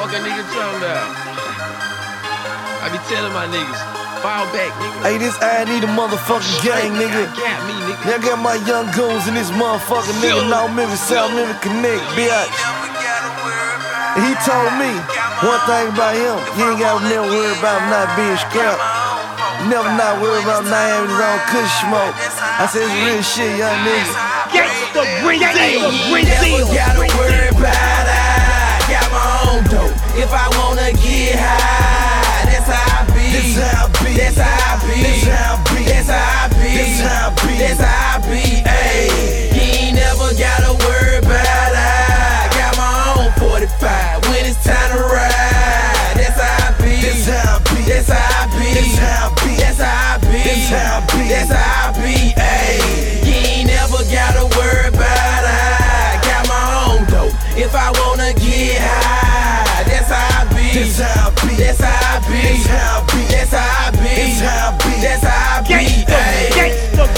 Fuck a nigga talking about. I be telling my niggas, fall back, nigga. Hey, this I need a motherfucking gang, nigga. Got me, nigga. Now I got my young goons in this motherfucking nigga. North Memphis, South Memphis Connect, bitch. And he told me one thing about him, he ain't gotta never worry about not being scrapped. Never not worry about not having his own kush smoke. I said it's real shit, young nigga. Gangsta Brazil, Brazil. Never gotta worry about If I wanna get high, that's how I be. This how I be. That's how I be. This how I be. That's how I be. This how I be. That's how I be. Ayy, you ain't never gotta worry about I got my own 45 when it's time to ride. That's how I be. This how I be. That's how I be. This how I be. That's how I be. This how I be. That's how I be. This how I be. That's how I be. This how I be. That's how I be. This how I be. That's how I be. Gangsta.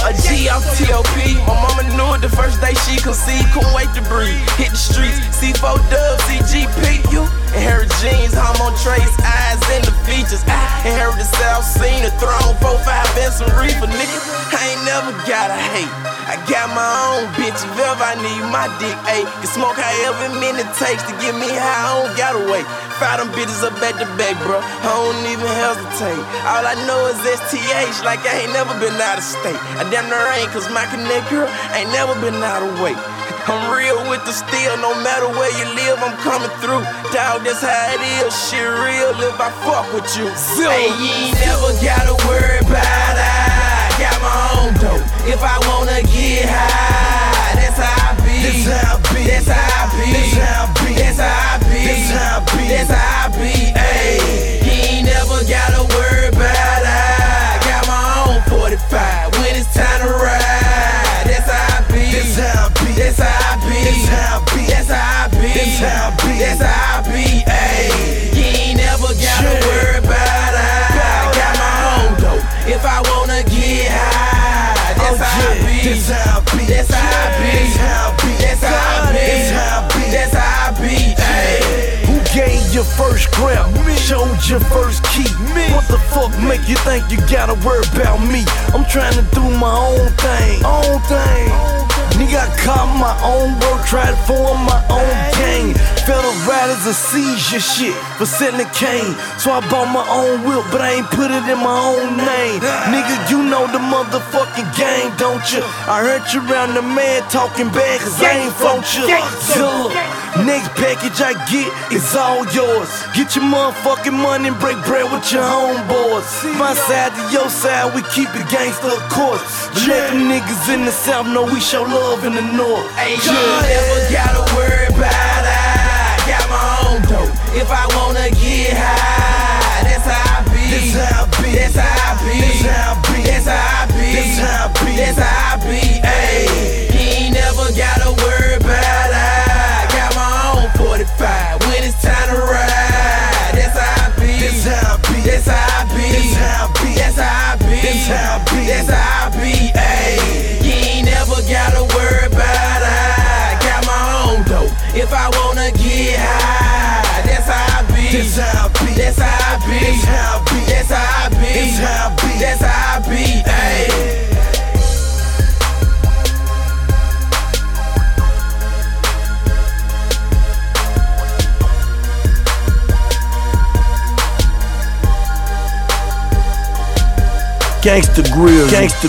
A G off TOP. My mama knew it the first day she conceived. Couldn't wait to breathe. Hit the streets. C4 Dubs, CGP. You inherit jeans, hormone trace, eyes and the features. I inherit the South Scene, the throne, 4-5 and some reefer, nigga. I ain't never gotta hate. I got my own bitch. If ever I need my dick, ayy. Can smoke however many it takes to get me high. I don't gotta wait. Fire them bitches up at the back, bro. I don't even hesitate. All I know is STH, like I ain't never been out of state. I damn near ain't, cause my connect girl ain't never been out of weight. I'm real with the steel, no matter where you live, I'm coming through. Dog, that's how it is. Shit real if I fuck with you. Hey, you ain't never gotta worry about I got my own dope. If I wanna get high, that's how I be. This how I be. That's how I be. This how I be. That's how I be. This how I be. That's how I be. Ayy, you ain't never gotta worry about I got my own 45 when it's time to ride. That's how I be. This how I be. That's how I be. This how I be. That's how I be. How I be. That's how I be. Grab? Me. Showed your first key? Me. What the fuck make you think you gotta worry about me? I'm trying to do my own thing. Own thing. Nigga, I caught my own work, tried to form my own gang. Federal riders a seizure shit for selling a cane. So I bought my own whip, but I ain't put it in my own name. Nigga, you know the motherfucking game, don't you? I heard you around the man talking bad, cause I ain't front you. Zilla. Next package I get is all yours. Get your motherfucking money and break bread with your homeboys. My side to your side, we keep it gangster, of course. But let them niggas in the south know we show love in the north. Hey, you never got a about be. That's how I be. Ayy, you ain't never gotta worry about I got my own dope. If I wanna get high, that's how I be. This how I be. That's how I be. This how I be. Gangsta grill. Gangsta